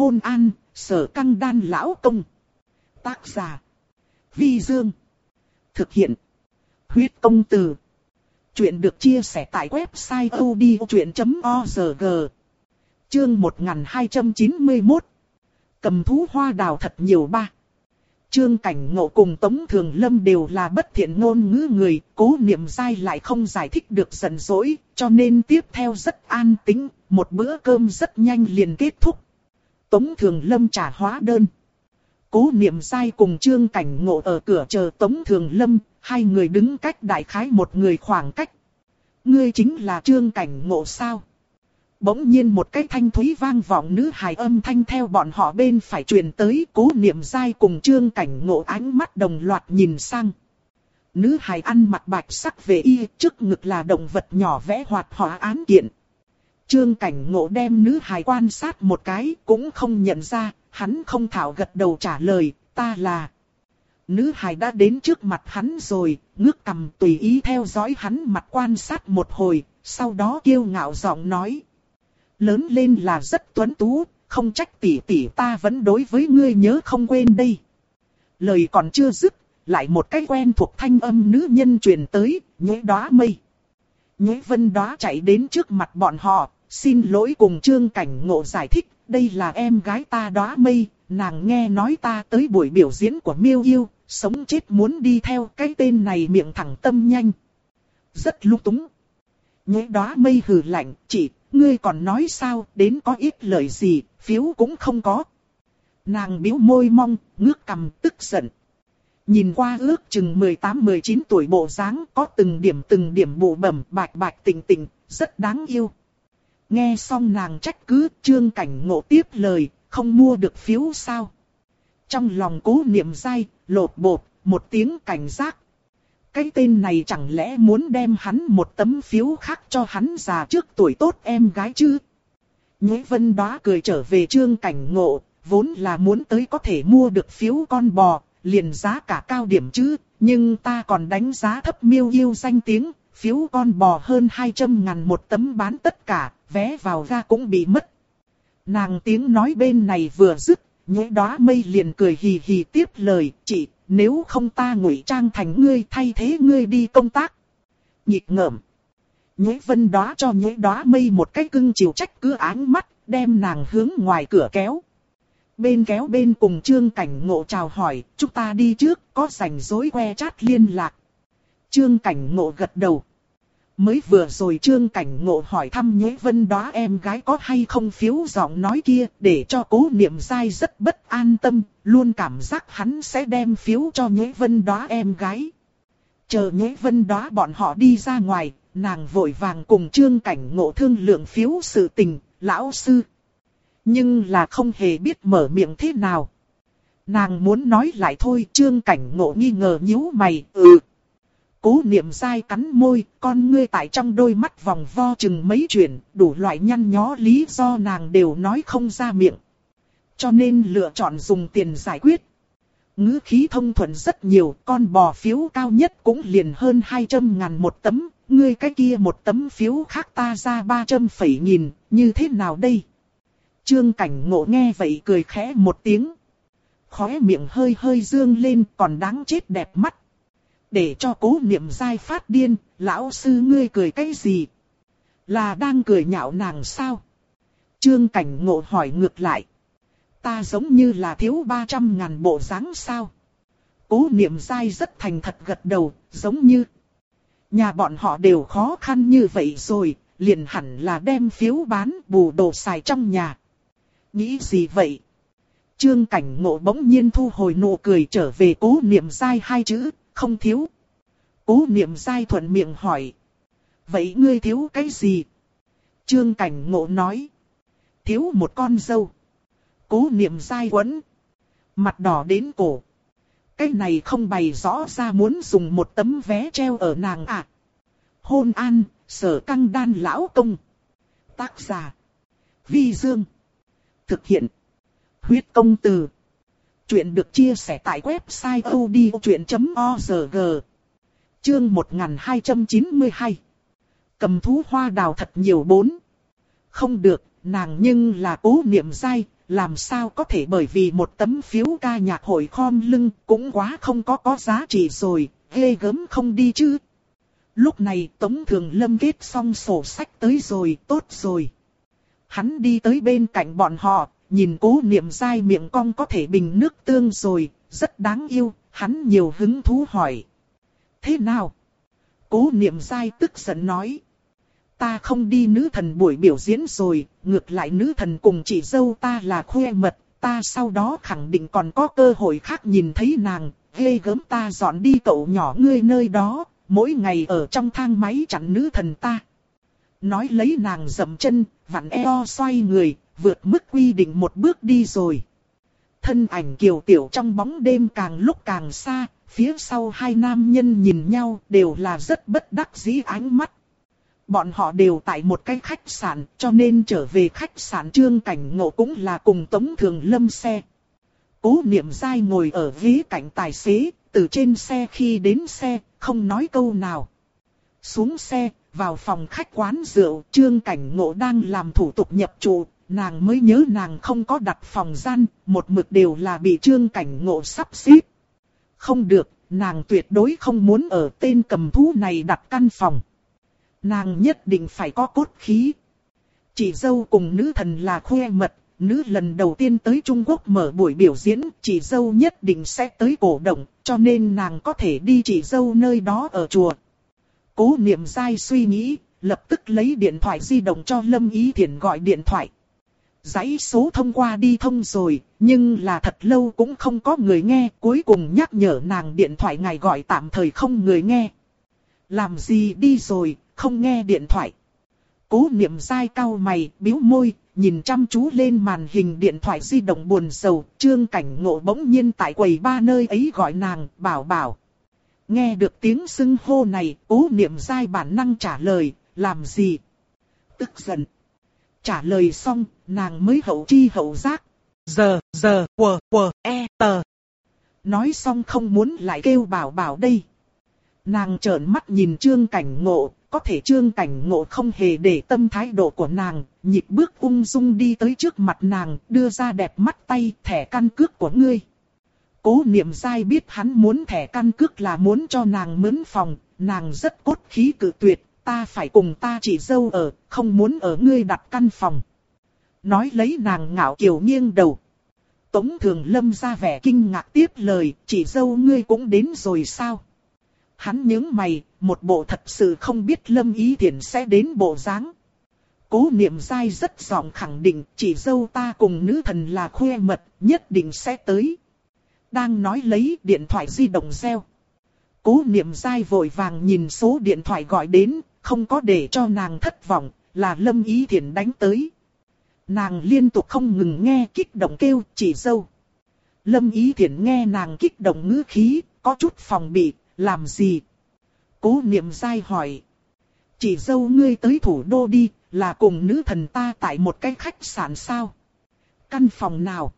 Hôn an, sở căng đan lão công. Tác giả. Vi Dương. Thực hiện. Huyết công từ. Chuyện được chia sẻ tại website odchuyện.org. Chương 1291. Cầm thú hoa đào thật nhiều ba. Trương Cảnh Ngộ cùng Tống Thường Lâm đều là bất thiện ngôn ngữ người, cố niệm dai lại không giải thích được giận dỗi, cho nên tiếp theo rất an tĩnh, một bữa cơm rất nhanh liền kết thúc. Tống Thường Lâm trả hóa đơn. Cố niệm sai cùng Trương Cảnh Ngộ ở cửa chờ Tống Thường Lâm, hai người đứng cách đại khái một người khoảng cách. Ngươi chính là Trương Cảnh Ngộ sao? Bỗng nhiên một cái thanh thúy vang vọng nữ hài âm thanh theo bọn họ bên phải truyền tới cố niệm dai cùng trương cảnh ngộ ánh mắt đồng loạt nhìn sang. Nữ hài ăn mặt bạch sắc về y trước ngực là động vật nhỏ vẽ hoạt họa án kiện. Trương cảnh ngộ đem nữ hài quan sát một cái cũng không nhận ra, hắn không thảo gật đầu trả lời, ta là. Nữ hài đã đến trước mặt hắn rồi, ngước cầm tùy ý theo dõi hắn mặt quan sát một hồi, sau đó kiêu ngạo giọng nói lớn lên là rất tuấn tú, không trách tỷ tỷ ta vẫn đối với ngươi nhớ không quên đây. Lời còn chưa dứt, lại một cái quen thuộc thanh âm nữ nhân truyền tới, nhế đóa mây. Nhế vân đóa chạy đến trước mặt bọn họ, xin lỗi cùng trương cảnh ngộ giải thích, đây là em gái ta đóa mây, nàng nghe nói ta tới buổi biểu diễn của miêu yêu, sống chết muốn đi theo cái tên này miệng thẳng tâm nhanh. Rất lung túng. Nhế đóa mây hừ lạnh, chỉ ngươi còn nói sao, đến có ít lời gì, phiếu cũng không có. Nàng biếu môi mong, ngước cầm tức giận. Nhìn qua ước chừng 18-19 tuổi bộ dáng có từng điểm từng điểm bụ bẩm bạch bạch tình tình, rất đáng yêu. Nghe xong nàng trách cứ, trương cảnh ngộ tiếp lời, không mua được phiếu sao. Trong lòng cố niệm dai, lột bột, một tiếng cảnh giác, cái tên này chẳng lẽ muốn đem hắn một tấm phiếu khác cho hắn già trước tuổi tốt em gái chứ? Nhế vân đó cười trở về trương cảnh ngộ, vốn là muốn tới có thể mua được phiếu con bò, liền giá cả cao điểm chứ, nhưng ta còn đánh giá thấp miêu yêu danh tiếng, phiếu con bò hơn 200 ngàn một tấm bán tất cả, vé vào ra cũng bị mất. Nàng tiếng nói bên này vừa dứt, nhũ đóa mây liền cười hì hì tiếp lời, chị, nếu không ta ngụy trang thành ngươi thay thế ngươi đi công tác. Nhịp ngợm. Nhũ vân đó cho nhũ đó mây một cái cưng chiều trách cứ áng mắt, đem nàng hướng ngoài cửa kéo. Bên kéo bên cùng trương cảnh ngộ chào hỏi, chúng ta đi trước, có rảnh rối que chat liên lạc. Trương cảnh ngộ gật đầu. Mới vừa rồi trương cảnh ngộ hỏi thăm nhế vân đó em gái có hay không phiếu giọng nói kia để cho cố niệm dai rất bất an tâm, luôn cảm giác hắn sẽ đem phiếu cho nhế vân đó em gái. Chờ nhế vân đó bọn họ đi ra ngoài, nàng vội vàng cùng trương cảnh ngộ thương lượng phiếu sự tình, lão sư. Nhưng là không hề biết mở miệng thế nào. Nàng muốn nói lại thôi, trương cảnh ngộ nghi ngờ nhíu mày, ừ. Cố niệm dai cắn môi, con ngươi tại trong đôi mắt vòng vo chừng mấy chuyện, đủ loại nhăn nhó lý do nàng đều nói không ra miệng. Cho nên lựa chọn dùng tiền giải quyết. ngữ khí thông thuận rất nhiều, con bò phiếu cao nhất cũng liền hơn 200 ngàn một tấm, ngươi cái kia một tấm phiếu khác ta ra 300 phẩy nghìn, như thế nào đây? Trương cảnh ngộ nghe vậy cười khẽ một tiếng. Khóe miệng hơi hơi dương lên còn đáng chết đẹp mắt để cho cố niệm dai phát điên, lão sư ngươi cười cái gì? Là đang cười nhạo nàng sao? Trương cảnh ngộ hỏi ngược lại. Ta giống như là thiếu 300 ngàn bộ dáng sao? Cố niệm dai rất thành thật gật đầu, giống như. Nhà bọn họ đều khó khăn như vậy rồi, liền hẳn là đem phiếu bán bù đồ xài trong nhà. Nghĩ gì vậy? Trương cảnh ngộ bỗng nhiên thu hồi nụ cười trở về cố niệm dai hai chữ, không thiếu. Cố niệm dai thuận miệng hỏi. Vậy ngươi thiếu cái gì? Trương cảnh ngộ nói. Thiếu một con dâu. Cố niệm dai quấn. Mặt đỏ đến cổ. Cái này không bày rõ ra muốn dùng một tấm vé treo ở nàng à. Hôn an, sở căng đan lão công. Tác giả. Vi Dương. Thực hiện. Huyết công từ. Chuyện được chia sẻ tại website odchuyện.org. Chương 1292. Cầm thú hoa đào thật nhiều bốn. Không được, nàng nhưng là cố niệm dai, làm sao có thể bởi vì một tấm phiếu ca nhạc hội khom lưng cũng quá không có có giá trị rồi, ghê gớm không đi chứ. Lúc này Tống Thường Lâm kết xong sổ sách tới rồi, tốt rồi. Hắn đi tới bên cạnh bọn họ, nhìn cố niệm dai miệng cong có thể bình nước tương rồi, rất đáng yêu, hắn nhiều hứng thú hỏi. Thế nào? Cố niệm dai tức giận nói. Ta không đi nữ thần buổi biểu diễn rồi, ngược lại nữ thần cùng chị dâu ta là khuê mật, ta sau đó khẳng định còn có cơ hội khác nhìn thấy nàng, ghê gớm ta dọn đi cậu nhỏ ngươi nơi đó, mỗi ngày ở trong thang máy chặn nữ thần ta. Nói lấy nàng dậm chân, vặn eo xoay người, vượt mức quy định một bước đi rồi. Thân ảnh kiều tiểu trong bóng đêm càng lúc càng xa, phía sau hai nam nhân nhìn nhau đều là rất bất đắc dĩ ánh mắt. Bọn họ đều tại một cái khách sạn, cho nên trở về khách sạn trương cảnh ngộ cũng là cùng Tống Thường Lâm xe. Cố niệm dai ngồi ở ghế cạnh tài xế, từ trên xe khi đến xe, không nói câu nào. Xuống xe, vào phòng khách quán rượu, trương cảnh ngộ đang làm thủ tục nhập trụ, nàng mới nhớ nàng không có đặt phòng gian, một mực đều là bị trương cảnh ngộ sắp xếp. Không được, nàng tuyệt đối không muốn ở tên cầm thú này đặt căn phòng. Nàng nhất định phải có cốt khí. Chị dâu cùng nữ thần là khoe mật, nữ lần đầu tiên tới Trung Quốc mở buổi biểu diễn, chị dâu nhất định sẽ tới cổ động, cho nên nàng có thể đi chị dâu nơi đó ở chùa. Cố niệm dai suy nghĩ, lập tức lấy điện thoại di động cho Lâm Ý Thiển gọi điện thoại. Giấy số thông qua đi thông rồi, nhưng là thật lâu cũng không có người nghe, cuối cùng nhắc nhở nàng điện thoại ngài gọi tạm thời không người nghe. Làm gì đi rồi, không nghe điện thoại. Cố niệm dai cao mày, biếu môi, nhìn chăm chú lên màn hình điện thoại di động buồn sầu, trương cảnh ngộ bỗng nhiên tại quầy ba nơi ấy gọi nàng, bảo bảo. Nghe được tiếng xưng hô này, cố niệm dai bản năng trả lời, làm gì? Tức giận. Trả lời xong, nàng mới hậu chi hậu giác. Giờ, giờ, quờ, quờ, e, tờ. Nói xong không muốn lại kêu bảo bảo đây. Nàng trợn mắt nhìn trương cảnh ngộ, có thể trương cảnh ngộ không hề để tâm thái độ của nàng, nhịp bước ung dung đi tới trước mặt nàng, đưa ra đẹp mắt tay thẻ căn cước của ngươi. Cố niệm dai biết hắn muốn thẻ căn cước là muốn cho nàng mướn phòng, nàng rất cốt khí cự tuyệt, ta phải cùng ta chỉ dâu ở, không muốn ở ngươi đặt căn phòng. Nói lấy nàng ngạo kiều nghiêng đầu. Tống thường lâm ra vẻ kinh ngạc tiếp lời, chỉ dâu ngươi cũng đến rồi sao? Hắn nhướng mày, một bộ thật sự không biết lâm ý Thiển sẽ đến bộ dáng. Cố niệm dai rất giọng khẳng định, chỉ dâu ta cùng nữ thần là khuê mật, nhất định sẽ tới. Đang nói lấy điện thoại di động reo. Cố niệm dai vội vàng nhìn số điện thoại gọi đến, không có để cho nàng thất vọng, là lâm ý Thiển đánh tới. Nàng liên tục không ngừng nghe kích động kêu chỉ dâu. Lâm ý thiện nghe nàng kích động ngữ khí, có chút phòng bị, làm gì? Cố niệm dai hỏi. Chỉ dâu ngươi tới thủ đô đi, là cùng nữ thần ta tại một cái khách sạn sao? Căn phòng nào?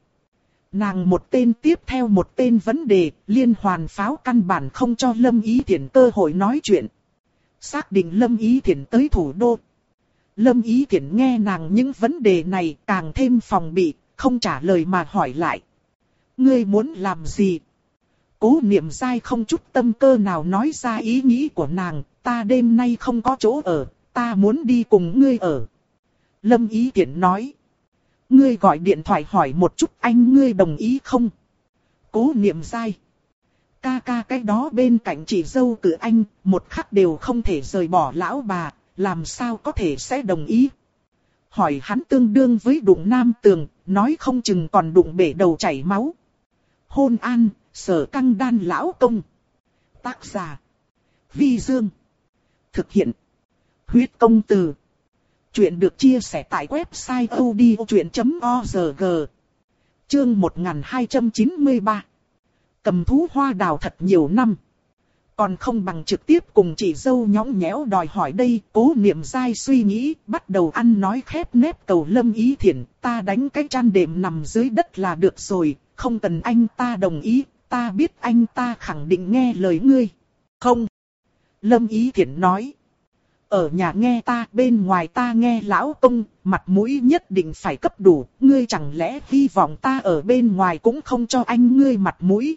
Nàng một tên tiếp theo một tên vấn đề, liên hoàn pháo căn bản không cho Lâm Ý Thiển cơ hội nói chuyện. Xác định Lâm Ý Thiển tới thủ đô. Lâm Ý Thiển nghe nàng những vấn đề này càng thêm phòng bị, không trả lời mà hỏi lại. Ngươi muốn làm gì? Cố niệm dai không chút tâm cơ nào nói ra ý nghĩ của nàng, ta đêm nay không có chỗ ở, ta muốn đi cùng ngươi ở. Lâm Ý Thiển nói. Ngươi gọi điện thoại hỏi một chút anh ngươi đồng ý không? Cố niệm dai. Ca ca cái đó bên cạnh chị dâu cử anh, một khắc đều không thể rời bỏ lão bà, làm sao có thể sẽ đồng ý? Hỏi hắn tương đương với đụng nam tường, nói không chừng còn đụng bể đầu chảy máu. Hôn an, sở căng đan lão công. Tác giả. Vi Dương. Thực hiện. Huyết công từ. Chuyện được chia sẻ tại website odchuyện.org. Chương 1293. Cầm thú hoa đào thật nhiều năm. Còn không bằng trực tiếp cùng chị dâu nhõng nhẽo đòi hỏi đây, cố niệm dai suy nghĩ, bắt đầu ăn nói khép nép cầu lâm ý thiện, ta đánh cái chăn đệm nằm dưới đất là được rồi, không cần anh ta đồng ý, ta biết anh ta khẳng định nghe lời ngươi. Không. Lâm Ý Thiển nói. ở nhà nghe ta, bên ngoài ta nghe lão công, mặt mũi nhất định phải cấp đủ, ngươi chẳng lẽ hy vọng ta ở bên ngoài cũng không cho anh ngươi mặt mũi.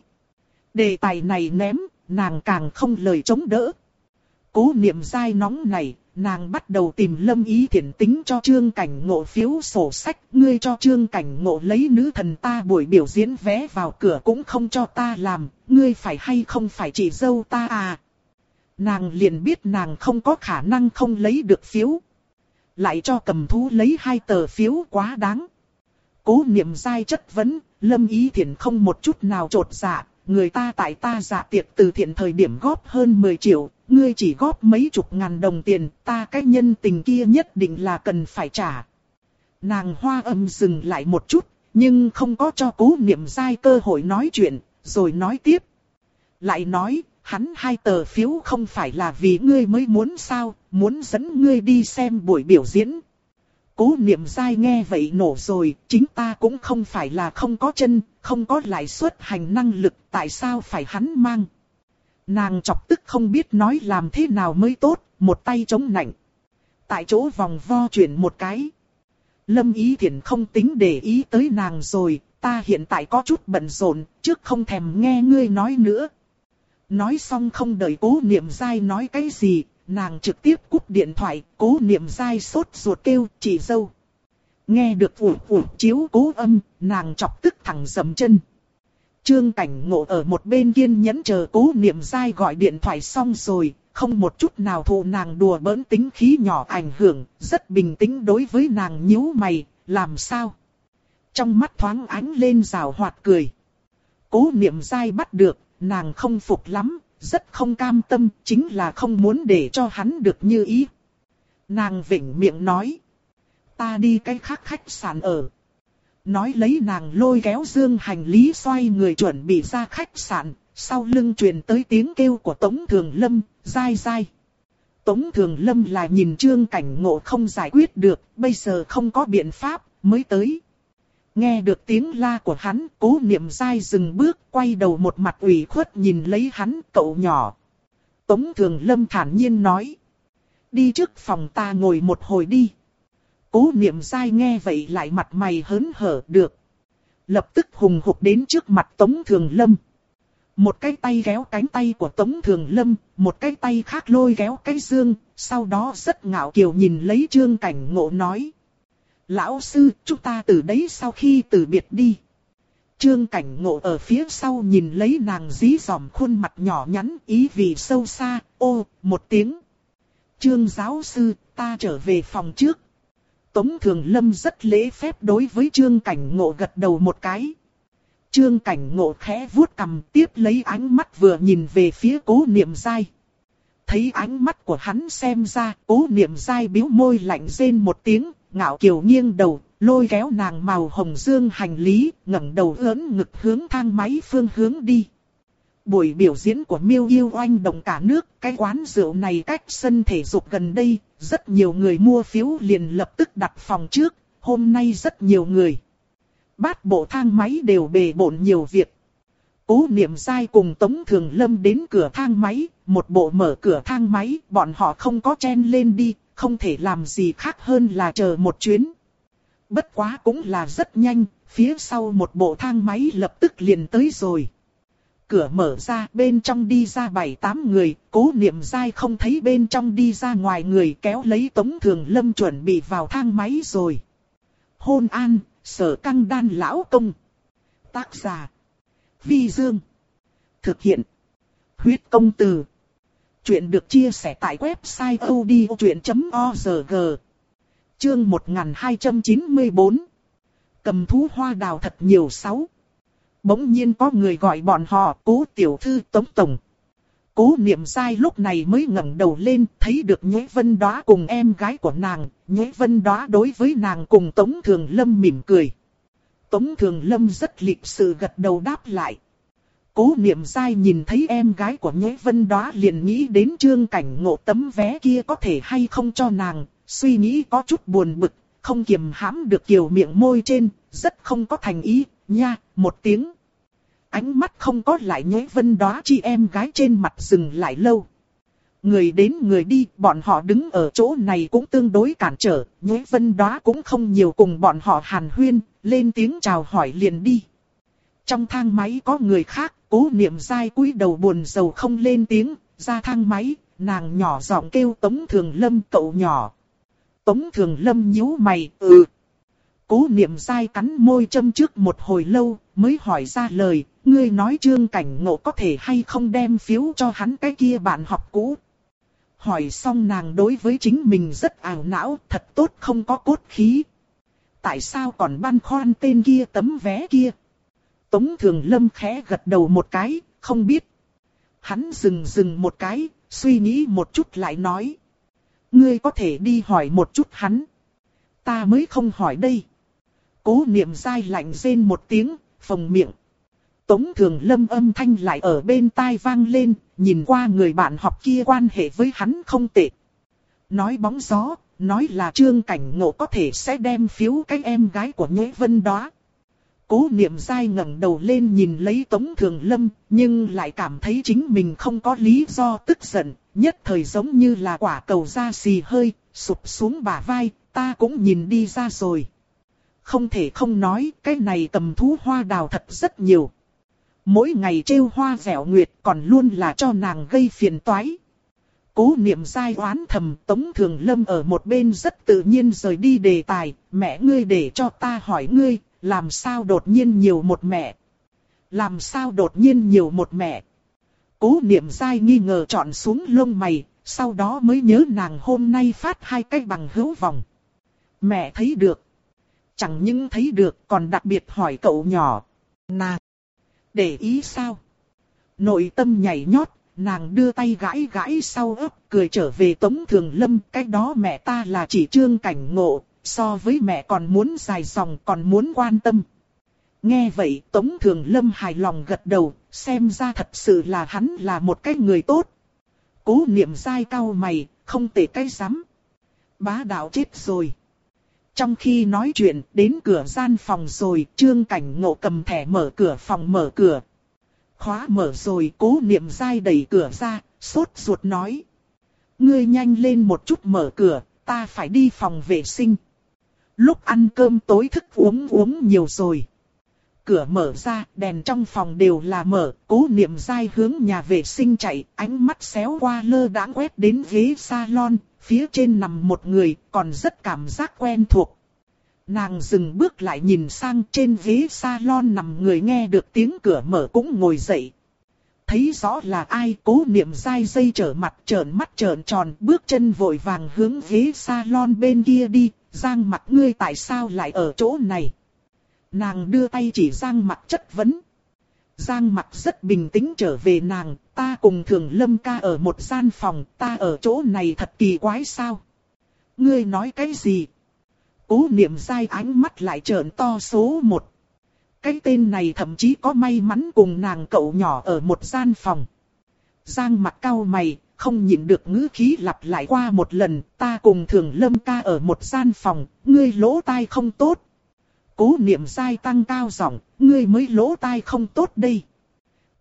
Đề tài này ném, nàng càng không lời chống đỡ. Cố niệm dai nóng này, nàng bắt đầu tìm lâm ý thiện tính cho trương cảnh ngộ phiếu sổ sách. Ngươi cho trương cảnh ngộ lấy nữ thần ta buổi biểu diễn vé vào cửa cũng không cho ta làm, ngươi phải hay không phải chỉ dâu ta à. Nàng liền biết nàng không có khả năng không lấy được phiếu. Lại cho cầm thú lấy hai tờ phiếu quá đáng. Cố niệm dai chất vấn, lâm ý thiện không một chút nào trột dạ, người ta tại ta dạ tiệc từ thiện thời điểm góp hơn 10 triệu, ngươi chỉ góp mấy chục ngàn đồng tiền, ta cái nhân tình kia nhất định là cần phải trả. Nàng hoa âm dừng lại một chút, nhưng không có cho cố niệm dai cơ hội nói chuyện, rồi nói tiếp. Lại nói, hắn hai tờ phiếu không phải là vì ngươi mới muốn sao, muốn dẫn ngươi đi xem buổi biểu diễn. Cố niệm dai nghe vậy nổ rồi, chính ta cũng không phải là không có chân, không có lại suất hành năng lực, tại sao phải hắn mang. Nàng chọc tức không biết nói làm thế nào mới tốt, một tay chống nạnh. Tại chỗ vòng vo chuyển một cái. Lâm ý thiện không tính để ý tới nàng rồi, ta hiện tại có chút bận rộn, trước không thèm nghe ngươi nói nữa. Nói xong không đợi cố niệm dai nói cái gì, nàng trực tiếp cúp điện thoại, cố niệm dai sốt ruột kêu, chị dâu. Nghe được ủ ủ chiếu cố âm, nàng chọc tức thẳng dầm chân. Trương cảnh ngộ ở một bên kiên nhẫn chờ cố niệm dai gọi điện thoại xong rồi, không một chút nào thụ nàng đùa bỡn tính khí nhỏ ảnh hưởng, rất bình tĩnh đối với nàng nhíu mày, làm sao? Trong mắt thoáng ánh lên rào hoạt cười. Cố niệm dai bắt được, nàng không phục lắm, rất không cam tâm, chính là không muốn để cho hắn được như ý. Nàng vỉnh miệng nói. Ta đi cái khác khách sạn ở. Nói lấy nàng lôi kéo dương hành lý xoay người chuẩn bị ra khách sạn, sau lưng truyền tới tiếng kêu của Tống Thường Lâm, dai dai. Tống Thường Lâm là nhìn trương cảnh ngộ không giải quyết được, bây giờ không có biện pháp, mới tới. Nghe được tiếng la của hắn, cố niệm dai dừng bước, quay đầu một mặt ủy khuất nhìn lấy hắn, cậu nhỏ. Tống Thường Lâm thản nhiên nói. Đi trước phòng ta ngồi một hồi đi. Cố niệm dai nghe vậy lại mặt mày hớn hở được. Lập tức hùng hục đến trước mặt Tống Thường Lâm. Một cái tay kéo cánh tay của Tống Thường Lâm, một cái tay khác lôi kéo cái dương, sau đó rất ngạo kiều nhìn lấy trương cảnh ngộ nói. Lão sư, chúng ta từ đấy sau khi từ biệt đi. Trương cảnh ngộ ở phía sau nhìn lấy nàng dí dòm khuôn mặt nhỏ nhắn ý vì sâu xa, ô, một tiếng. Trương giáo sư, ta trở về phòng trước. Tống Thường Lâm rất lễ phép đối với Trương Cảnh Ngộ gật đầu một cái. Trương Cảnh Ngộ khẽ vuốt cầm tiếp lấy ánh mắt vừa nhìn về phía cố niệm dai. Thấy ánh mắt của hắn xem ra, cố niệm dai biếu môi lạnh rên một tiếng, ngạo kiều nghiêng đầu, lôi kéo nàng màu hồng dương hành lý, ngẩng đầu ớn ngực hướng thang máy phương hướng đi. Buổi biểu diễn của Miêu Yêu oanh đồng cả nước, cái quán rượu này cách sân thể dục gần đây, rất nhiều người mua phiếu liền lập tức đặt phòng trước, hôm nay rất nhiều người. Bát bộ thang máy đều bề bộn nhiều việc. Cố niệm sai cùng Tống Thường Lâm đến cửa thang máy, một bộ mở cửa thang máy, bọn họ không có chen lên đi, không thể làm gì khác hơn là chờ một chuyến. Bất quá cũng là rất nhanh, phía sau một bộ thang máy lập tức liền tới rồi. Cửa mở ra, bên trong đi ra bảy tám người, cố niệm dai không thấy bên trong đi ra ngoài người kéo lấy tống thường lâm chuẩn bị vào thang máy rồi. Hôn an, sở căng đan lão công. Tác giả. Vi Dương. Thực hiện. Huyết công từ. Chuyện được chia sẻ tại website odchuyện.org. Chương 1294. Cầm thú hoa đào thật nhiều sáu. Bỗng nhiên có người gọi bọn họ, cố tiểu thư tống tổng. Cố niệm sai lúc này mới ngẩng đầu lên, thấy được Nhuế Vân Đóa cùng em gái của nàng. Nhuế Vân Đóa đối với nàng cùng Tống Thường Lâm mỉm cười. Tống Thường Lâm rất lịch sự gật đầu đáp lại. Cố niệm dai nhìn thấy em gái của Nhuế Vân đó liền nghĩ đến trương cảnh ngộ tấm vé kia có thể hay không cho nàng, suy nghĩ có chút buồn bực, không kiềm hãm được kiều miệng môi trên, rất không có thành ý, nha, một tiếng. Ánh mắt không có lại Nhuế Vân đó chi em gái trên mặt dừng lại lâu. người đến người đi, bọn họ đứng ở chỗ này cũng tương đối cản trở, Nhuế Vân đó cũng không nhiều cùng bọn họ hàn huyên, lên tiếng chào hỏi liền đi. Trong thang máy có người khác, cố niệm dai cúi đầu buồn rầu không lên tiếng, ra thang máy, nàng nhỏ giọng kêu Tống Thường Lâm cậu nhỏ. Tống Thường Lâm nhíu mày, ừ. Cố niệm dai cắn môi châm trước một hồi lâu, mới hỏi ra lời, ngươi nói trương cảnh ngộ có thể hay không đem phiếu cho hắn cái kia bạn học cũ. Hỏi xong nàng đối với chính mình rất ảo não, thật tốt không có cốt khí. Tại sao còn băn khoăn tên kia tấm vé kia? Tống Thường Lâm khẽ gật đầu một cái, không biết. Hắn dừng dừng một cái, suy nghĩ một chút lại nói. Ngươi có thể đi hỏi một chút hắn. Ta mới không hỏi đây. Cố niệm dai lạnh rên một tiếng, phồng miệng. Tống Thường Lâm âm thanh lại ở bên tai vang lên, nhìn qua người bạn học kia quan hệ với hắn không tệ. Nói bóng gió, nói là trương cảnh ngộ có thể sẽ đem phiếu cái em gái của Nhế Vân đó. Cố niệm dai ngẩng đầu lên nhìn lấy Tống Thường Lâm, nhưng lại cảm thấy chính mình không có lý do tức giận, nhất thời giống như là quả cầu da xì hơi, sụp xuống bả vai, ta cũng nhìn đi ra rồi. Không thể không nói, cái này cầm thú hoa đào thật rất nhiều. Mỗi ngày trêu hoa dẻo nguyệt còn luôn là cho nàng gây phiền toái. Cố niệm dai oán thầm Tống Thường Lâm ở một bên rất tự nhiên rời đi đề tài, mẹ ngươi để cho ta hỏi ngươi, làm sao đột nhiên nhiều một mẹ? Làm sao đột nhiên nhiều một mẹ? Cố niệm dai nghi ngờ chọn xuống lông mày, sau đó mới nhớ nàng hôm nay phát hai cái bằng hữu vòng. Mẹ thấy được. Chẳng những thấy được còn đặc biệt hỏi cậu nhỏ. Nàng, để ý sao? Nội tâm nhảy nhót, nàng đưa tay gãi gãi sau ấp, cười trở về Tống Thường Lâm. Cái đó mẹ ta là chỉ trương cảnh ngộ, so với mẹ còn muốn dài dòng còn muốn quan tâm. Nghe vậy Tống Thường Lâm hài lòng gật đầu, xem ra thật sự là hắn là một cái người tốt. Cố niệm dai cao mày, không tệ cái rắm. Bá đạo chết rồi. Trong khi nói chuyện, đến cửa gian phòng rồi, trương cảnh ngộ cầm thẻ mở cửa phòng mở cửa. Khóa mở rồi, cố niệm dai đẩy cửa ra, sốt ruột nói. Ngươi nhanh lên một chút mở cửa, ta phải đi phòng vệ sinh. Lúc ăn cơm tối thức uống uống nhiều rồi. Cửa mở ra, đèn trong phòng đều là mở, cố niệm dai hướng nhà vệ sinh chạy, ánh mắt xéo qua lơ đãng quét đến ghế salon, phía trên nằm một người, còn rất cảm giác quen thuộc. Nàng dừng bước lại nhìn sang trên ghế salon nằm người nghe được tiếng cửa mở cũng ngồi dậy. Thấy rõ là ai cố niệm dai dây trở mặt trợn mắt trợn tròn bước chân vội vàng hướng ghế salon bên kia đi, giang mặt ngươi tại sao lại ở chỗ này. Nàng đưa tay chỉ giang mặt chất vấn. Giang mặt rất bình tĩnh trở về nàng, ta cùng thường lâm ca ở một gian phòng, ta ở chỗ này thật kỳ quái sao? Ngươi nói cái gì? Cố niệm dai ánh mắt lại trợn to số một. Cái tên này thậm chí có may mắn cùng nàng cậu nhỏ ở một gian phòng. Giang mặt cao mày, không nhịn được ngữ khí lặp lại qua một lần, ta cùng thường lâm ca ở một gian phòng, ngươi lỗ tai không tốt, Cố niệm dai tăng cao giọng, ngươi mới lỗ tai không tốt đây.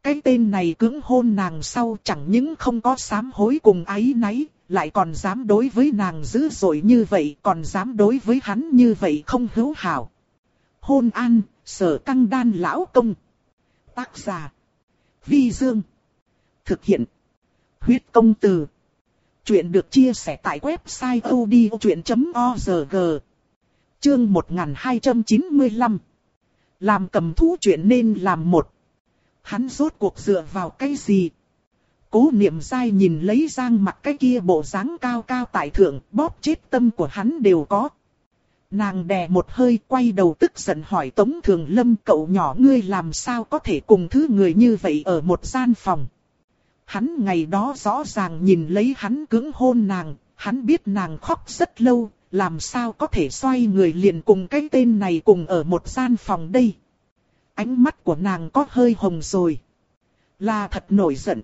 Cái tên này cứng hôn nàng sau chẳng những không có sám hối cùng ái náy, lại còn dám đối với nàng dữ dội như vậy, còn dám đối với hắn như vậy không hữu hảo. Hôn an, sở căng đan lão công. Tác giả. Vi Dương. Thực hiện. Huyết công từ. Chuyện được chia sẻ tại website odchuyện.org. Chương 1295 Làm cầm thú chuyện nên làm một. Hắn rốt cuộc dựa vào cái gì? Cố niệm dai nhìn lấy giang mặt cái kia bộ dáng cao cao tại thượng, bóp chết tâm của hắn đều có. Nàng đè một hơi quay đầu tức giận hỏi Tống Thường Lâm cậu nhỏ ngươi làm sao có thể cùng thứ người như vậy ở một gian phòng. Hắn ngày đó rõ ràng nhìn lấy hắn cứng hôn nàng, hắn biết nàng khóc rất lâu, làm sao có thể xoay người liền cùng cái tên này cùng ở một gian phòng đây. Ánh mắt của nàng có hơi hồng rồi. Là thật nổi giận.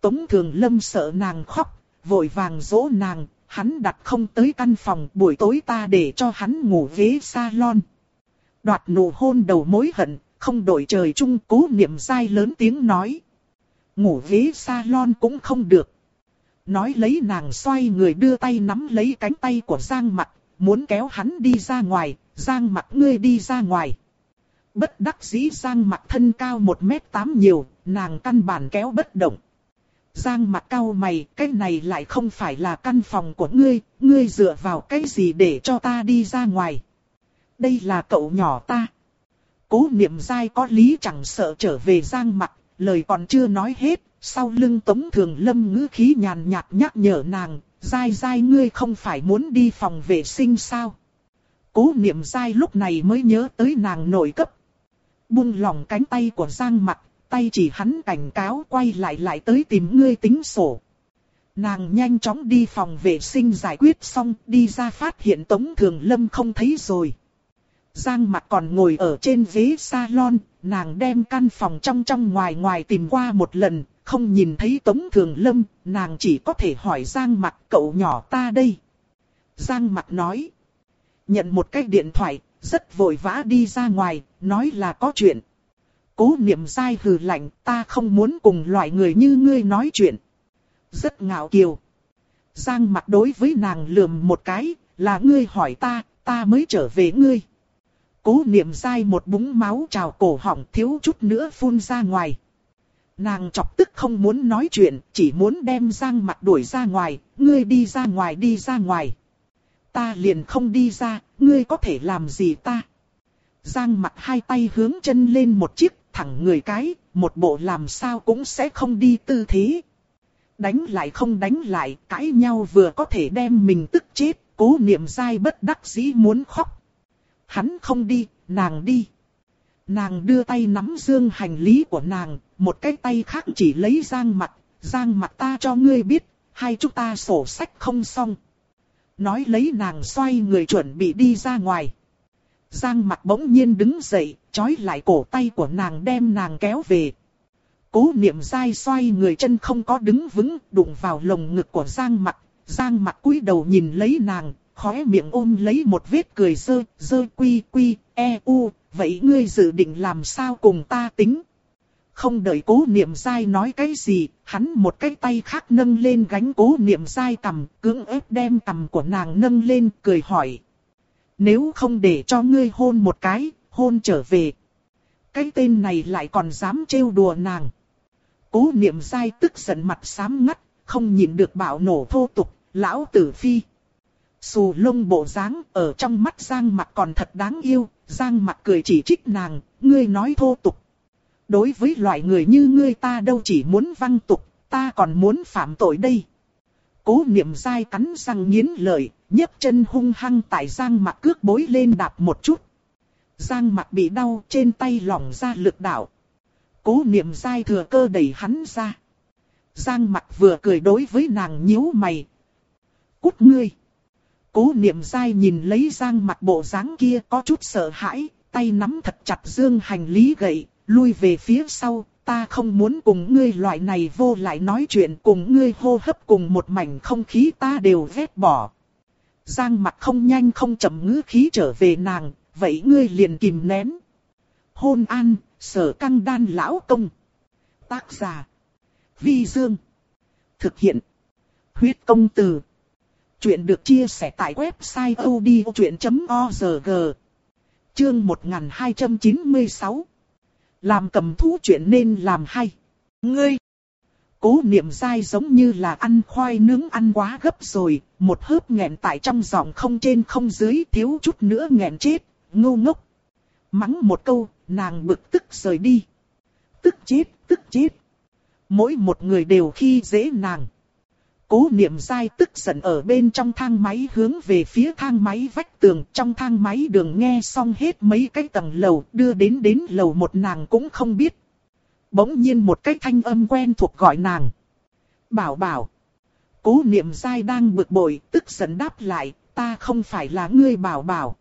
Tống Thường Lâm sợ nàng khóc, vội vàng dỗ nàng, hắn đặt không tới căn phòng buổi tối ta để cho hắn ngủ ghế salon. Đoạt nụ hôn đầu mối hận, không đổi trời chung cố niệm dai lớn tiếng nói. Ngủ ghế salon cũng không được. Nói lấy nàng xoay người đưa tay nắm lấy cánh tay của Giang Mặc, muốn kéo hắn đi ra ngoài, Giang Mặc ngươi đi ra ngoài. Bất đắc dĩ Giang Mặc thân cao 1m8 nhiều, nàng căn bản kéo bất động. Giang Mặc cao mày, cái này lại không phải là căn phòng của ngươi, ngươi dựa vào cái gì để cho ta đi ra ngoài. Đây là cậu nhỏ ta. Cố niệm dai có lý chẳng sợ trở về Giang Mặc, lời còn chưa nói hết, sau lưng Tống Thường Lâm ngữ khí nhàn nhạt nhắc nhở nàng, dai dai ngươi không phải muốn đi phòng vệ sinh sao. Cố niệm dai lúc này mới nhớ tới nàng nội cấp. Buông lỏng cánh tay của Giang mặt, tay chỉ hắn cảnh cáo quay lại lại tới tìm ngươi tính sổ. Nàng nhanh chóng đi phòng vệ sinh giải quyết xong, đi ra phát hiện Tống Thường Lâm không thấy rồi. Giang mặt còn ngồi ở trên ghế salon, nàng đem căn phòng trong trong ngoài ngoài tìm qua một lần, không nhìn thấy Tống Thường Lâm, nàng chỉ có thể hỏi Giang mặt cậu nhỏ ta đây. Giang mặt nói, nhận một cái điện thoại, rất vội vã đi ra ngoài, nói là có chuyện. Cố niệm dai hừ lạnh, ta không muốn cùng loại người như ngươi nói chuyện. Rất ngạo kiều. Giang mặt đối với nàng lườm một cái, là ngươi hỏi ta, ta mới trở về ngươi. Cố niệm dai một búng máu trào cổ họng thiếu chút nữa phun ra ngoài. Nàng chọc tức không muốn nói chuyện, chỉ muốn đem Giang mặt đuổi ra ngoài, ngươi đi ra ngoài đi ra ngoài. Ta liền không đi ra, ngươi có thể làm gì ta? Giang mặt hai tay hướng chân lên một chiếc, thẳng người cái, một bộ làm sao cũng sẽ không đi tư thế. Đánh lại không đánh lại, cãi nhau vừa có thể đem mình tức chết, cố niệm dai bất đắc dĩ muốn khóc. Hắn không đi, nàng đi. Nàng đưa tay nắm dương hành lý của nàng, một cái tay khác chỉ lấy giang mặt, giang mặt ta cho ngươi biết, hai chúng ta sổ sách không xong. Nói lấy nàng xoay người chuẩn bị đi ra ngoài. Giang mặt bỗng nhiên đứng dậy, trói lại cổ tay của nàng đem nàng kéo về. Cố niệm dai xoay người chân không có đứng vững, đụng vào lồng ngực của Giang mặt. Giang mặt cúi đầu nhìn lấy nàng, khóe miệng ôm lấy một vết cười dơ, dơ quy quy, e u, vậy ngươi dự định làm sao cùng ta tính? Không đợi cố niệm dai nói cái gì, hắn một cái tay khác nâng lên gánh cố niệm dai cầm, cưỡng ép đem cầm của nàng nâng lên, cười hỏi. Nếu không để cho ngươi hôn một cái, hôn trở về. Cái tên này lại còn dám trêu đùa nàng. Cố niệm dai tức giận mặt sám ngắt, không nhìn được bạo nổ thô tục, lão tử phi. Xù lông bộ dáng ở trong mắt Giang mặt còn thật đáng yêu, Giang mặt cười chỉ trích nàng, ngươi nói thô tục. Đối với loại người như ngươi ta đâu chỉ muốn văng tục, ta còn muốn phạm tội đây. Cố niệm dai cắn răng nghiến lợi, nhấc chân hung hăng tại Giang mặt cước bối lên đạp một chút. Giang mặt bị đau trên tay lỏng ra lực đạo. Cố niệm dai thừa cơ đẩy hắn ra. Giang mặt vừa cười đối với nàng nhíu mày. Cút ngươi. Cố niệm dai nhìn lấy Giang mặt bộ dáng kia có chút sợ hãi, tay nắm thật chặt dương hành lý gậy, lui về phía sau, ta không muốn cùng ngươi loại này vô lại nói chuyện cùng ngươi hô hấp cùng một mảnh không khí ta đều ghét bỏ. Giang mặt không nhanh không chậm ngữ khí trở về nàng, vậy ngươi liền kìm nén. Hôn an, sở căng đan lão công. Tác giả. Vi Dương. Thực hiện. Huyết công từ. Chuyện được chia sẻ tại website odchuyện.org. Chương 1296. Làm cầm thú chuyện nên làm hay. Ngươi. Cố niệm dai giống như là ăn khoai nướng ăn quá gấp rồi, một hớp nghẹn tại trong giọng không trên không dưới thiếu chút nữa nghẹn chết, ngu ngốc. Mắng một câu, nàng bực tức rời đi. Tức chết, tức chết. Mỗi một người đều khi dễ nàng. Cố niệm dai tức giận ở bên trong thang máy hướng về phía thang máy vách tường. Trong thang máy đường nghe xong hết mấy cái tầng lầu đưa đến đến lầu một nàng cũng không biết. Bỗng nhiên một cái thanh âm quen thuộc gọi nàng. Bảo bảo. Cố niệm dai đang bực bội, tức giận đáp lại, ta không phải là ngươi bảo bảo.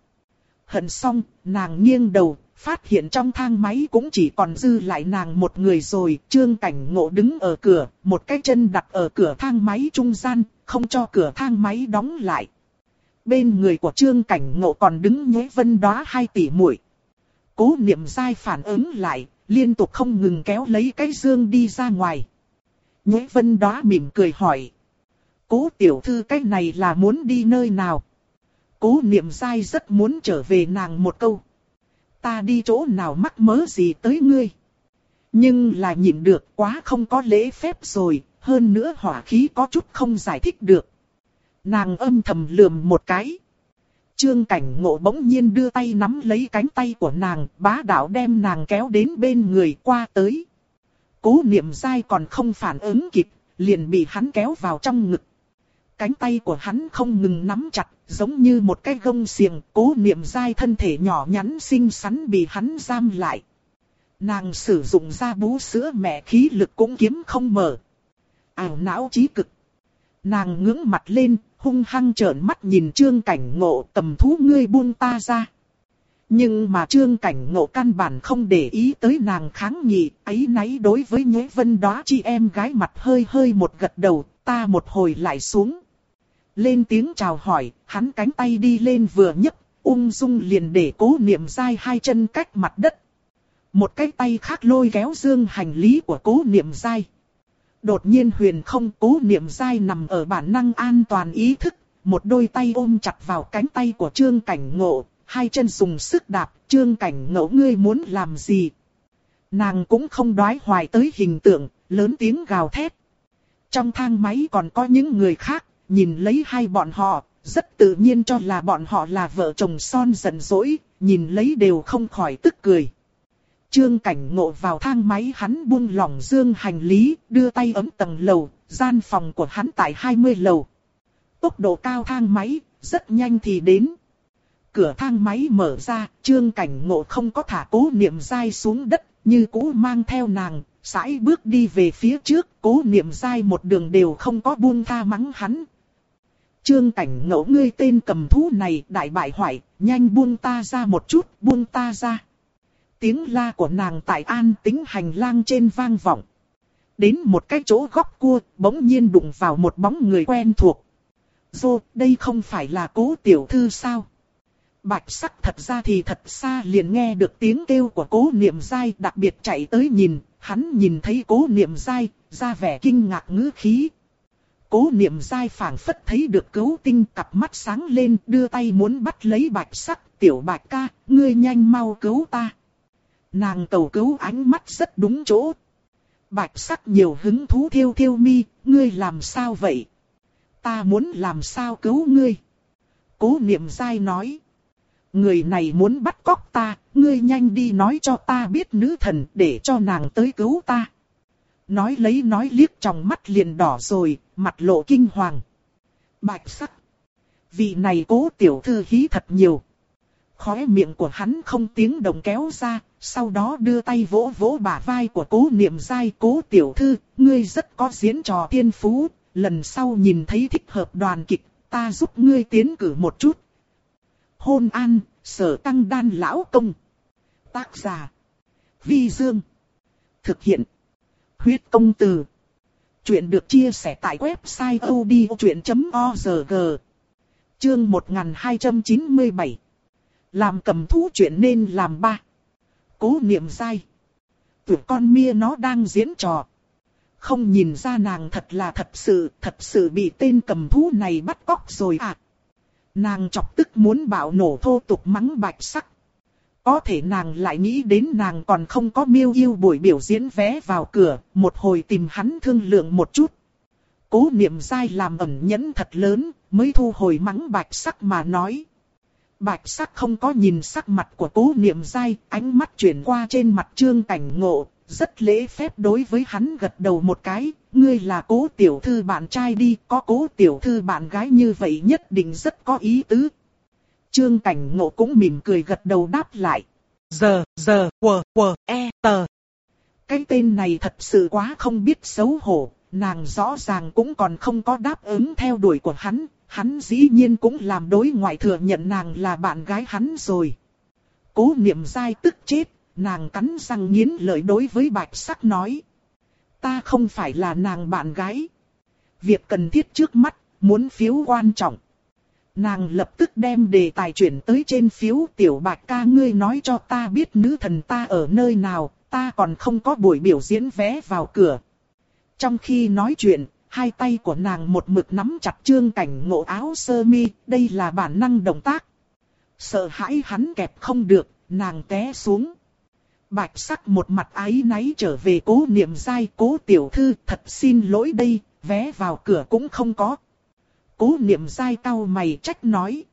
Hận xong, nàng nghiêng đầu, phát hiện trong thang máy cũng chỉ còn dư lại nàng một người rồi. Trương cảnh ngộ đứng ở cửa, một cái chân đặt ở cửa thang máy trung gian, không cho cửa thang máy đóng lại. Bên người của trương cảnh ngộ còn đứng nhế vân đóa hai tỷ muội. Cố niệm dai phản ứng lại, liên tục không ngừng kéo lấy cái dương đi ra ngoài. Nhế vân đóa mỉm cười hỏi. Cố tiểu thư cái này là muốn đi nơi nào? Cố niệm dai rất muốn trở về nàng một câu. Ta đi chỗ nào mắc mớ gì tới ngươi? Nhưng là nhịn được quá không có lễ phép rồi, hơn nữa hỏa khí có chút không giải thích được. Nàng âm thầm lườm một cái. Trương cảnh ngộ bỗng nhiên đưa tay nắm lấy cánh tay của nàng, bá đạo đem nàng kéo đến bên người qua tới. Cố niệm dai còn không phản ứng kịp, liền bị hắn kéo vào trong ngực. Cánh tay của hắn không ngừng nắm chặt, giống như một cái gông xiềng, cố niệm dai thân thể nhỏ nhắn xinh xắn bị hắn giam lại. Nàng sử dụng ra bú sữa mẹ khí lực cũng kiếm không mở. Ảo não trí cực. Nàng ngưỡng mặt lên, hung hăng trợn mắt nhìn trương cảnh ngộ tầm thú ngươi buông ta ra. Nhưng mà trương cảnh ngộ căn bản không để ý tới nàng kháng nghị, ấy nấy đối với nhế vân đó chị em gái mặt hơi hơi một gật đầu, ta một hồi lại xuống. Lên tiếng chào hỏi, hắn cánh tay đi lên vừa nhấc, ung dung liền để cố niệm dai hai chân cách mặt đất. Một cái tay khác lôi kéo dương hành lý của cố niệm dai. Đột nhiên huyền không cố niệm dai nằm ở bản năng an toàn ý thức, một đôi tay ôm chặt vào cánh tay của trương cảnh ngộ, hai chân dùng sức đạp, trương cảnh ngộ ngươi muốn làm gì. Nàng cũng không đoái hoài tới hình tượng, lớn tiếng gào thét. Trong thang máy còn có những người khác, nhìn lấy hai bọn họ, rất tự nhiên cho là bọn họ là vợ chồng son giận dỗi, nhìn lấy đều không khỏi tức cười. Trương cảnh ngộ vào thang máy hắn buông lỏng dương hành lý, đưa tay ấm tầng lầu, gian phòng của hắn tại 20 lầu. Tốc độ cao thang máy, rất nhanh thì đến. Cửa thang máy mở ra, trương cảnh ngộ không có thả cố niệm dai xuống đất, như cũ mang theo nàng, sải bước đi về phía trước, cố niệm dai một đường đều không có buông tha mắng hắn. Trương cảnh ngẫu ngươi tên cầm thú này đại bại hoại, nhanh buông ta ra một chút, buông ta ra. Tiếng la của nàng tại an tính hành lang trên vang vọng. Đến một cái chỗ góc cua, bỗng nhiên đụng vào một bóng người quen thuộc. Dô, đây không phải là cố tiểu thư sao? Bạch sắc thật ra thì thật xa liền nghe được tiếng kêu của cố niệm dai đặc biệt chạy tới nhìn, hắn nhìn thấy cố niệm dai, ra vẻ kinh ngạc ngữ khí. Cố niệm dai phảng phất thấy được cứu tinh cặp mắt sáng lên đưa tay muốn bắt lấy bạch sắc, tiểu bạch ca, ngươi nhanh mau cứu ta. Nàng cầu cứu ánh mắt rất đúng chỗ. Bạch sắc nhiều hứng thú thiêu thiêu mi, ngươi làm sao vậy? Ta muốn làm sao cứu ngươi? Cố niệm dai nói. Người này muốn bắt cóc ta, ngươi nhanh đi nói cho ta biết nữ thần để cho nàng tới cứu ta. Nói lấy nói liếc trong mắt liền đỏ rồi, mặt lộ kinh hoàng. Bạch sắc. Vị này cố tiểu thư hí thật nhiều. Khóe miệng của hắn không tiếng động kéo ra, sau đó đưa tay vỗ vỗ bả vai của cố niệm dai cố tiểu thư, ngươi rất có diễn trò tiên phú, lần sau nhìn thấy thích hợp đoàn kịch, ta giúp ngươi tiến cử một chút. Hôn an, sở tăng đan lão công. Tác giả. Vi Dương. Thực hiện. Huyết công từ. Chuyện được chia sẻ tại website odchuyện.org. Chương 1297. Làm cầm thú chuyện nên làm ba. Cố niệm sai. Tuổi con mia nó đang diễn trò. Không nhìn ra nàng thật là thật sự, thật sự bị tên cầm thú này bắt cóc rồi à. Nàng chọc tức muốn bạo nổ thô tục mắng bạch sắc. Có thể nàng lại nghĩ đến nàng còn không có miêu yêu buổi biểu diễn vé vào cửa, một hồi tìm hắn thương lượng một chút. Cố niệm dai làm ẩn nhẫn thật lớn, mới thu hồi mắng bạch sắc mà nói. Bạch sắc không có nhìn sắc mặt của cố niệm dai, ánh mắt chuyển qua trên mặt trương cảnh ngộ, rất lễ phép đối với hắn gật đầu một cái, ngươi là cố tiểu thư bạn trai đi, có cố tiểu thư bạn gái như vậy nhất định rất có ý tứ. Trương cảnh ngộ cũng mỉm cười gật đầu đáp lại. Giờ, giờ, quờ, quờ, e, tờ. Cái tên này thật sự quá không biết xấu hổ, nàng rõ ràng cũng còn không có đáp ứng theo đuổi của hắn, hắn dĩ nhiên cũng làm đối ngoại thừa nhận nàng là bạn gái hắn rồi. Cố niệm dai tức chết, nàng cắn răng nghiến lợi đối với bạch sắc nói. Ta không phải là nàng bạn gái. Việc cần thiết trước mắt, muốn phiếu quan trọng. Nàng lập tức đem đề tài chuyển tới trên phiếu tiểu bạch ca ngươi nói cho ta biết nữ thần ta ở nơi nào, ta còn không có buổi biểu diễn vé vào cửa. Trong khi nói chuyện, hai tay của nàng một mực nắm chặt trương cảnh ngộ áo sơ mi, đây là bản năng động tác. Sợ hãi hắn kẹp không được, nàng té xuống. Bạch sắc một mặt ái náy trở về cố niệm dai cố tiểu thư thật xin lỗi đây, vé vào cửa cũng không có. Cố niệm dai cau mày trách nói.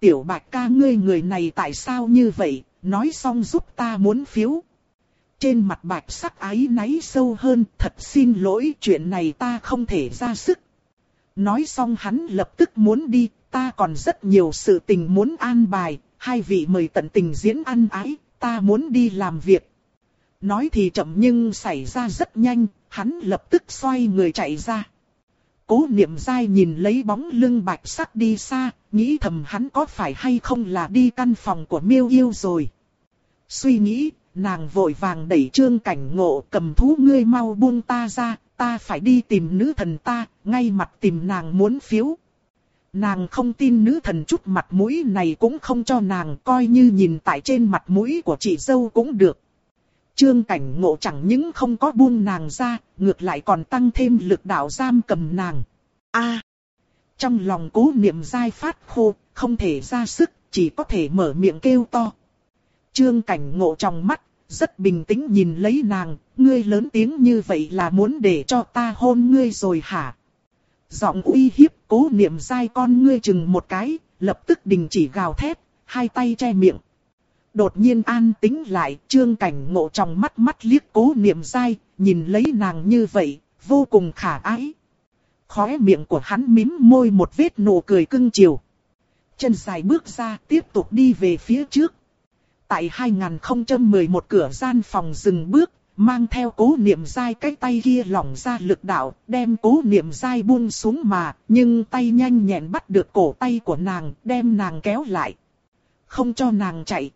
Tiểu bạch ca ngươi người này tại sao như vậy, nói xong giúp ta muốn phiếu. Trên mặt bạch sắc ái náy sâu hơn, thật xin lỗi chuyện này ta không thể ra sức. Nói xong hắn lập tức muốn đi, ta còn rất nhiều sự tình muốn an bài, hai vị mời tận tình diễn ăn ái, ta muốn đi làm việc. Nói thì chậm nhưng xảy ra rất nhanh, hắn lập tức xoay người chạy ra. Cố niệm dai nhìn lấy bóng lưng bạch sắc đi xa, nghĩ thầm hắn có phải hay không là đi căn phòng của miêu yêu rồi. Suy nghĩ, nàng vội vàng đẩy trương cảnh ngộ cầm thú ngươi mau buông ta ra, ta phải đi tìm nữ thần ta, ngay mặt tìm nàng muốn phiếu. Nàng không tin nữ thần chút mặt mũi này cũng không cho nàng coi như nhìn tại trên mặt mũi của chị dâu cũng được. Trương cảnh ngộ chẳng những không có buông nàng ra, ngược lại còn tăng thêm lực đạo giam cầm nàng. a Trong lòng cố niệm dai phát khô, không thể ra sức, chỉ có thể mở miệng kêu to. Trương cảnh ngộ trong mắt, rất bình tĩnh nhìn lấy nàng, ngươi lớn tiếng như vậy là muốn để cho ta hôn ngươi rồi hả? Giọng uy hiếp cố niệm dai con ngươi chừng một cái, lập tức đình chỉ gào thét, hai tay che miệng. Đột nhiên an tính lại, trương cảnh ngộ trong mắt mắt liếc cố niệm dai, nhìn lấy nàng như vậy, vô cùng khả ái. Khóe miệng của hắn mím môi một vết nụ cười cưng chiều. Chân dài bước ra, tiếp tục đi về phía trước. Tại 2011 cửa gian phòng dừng bước, mang theo cố niệm dai cái tay kia lỏng ra lực đạo, đem cố niệm dai buông xuống mà, nhưng tay nhanh nhẹn bắt được cổ tay của nàng, đem nàng kéo lại. Không cho nàng chạy.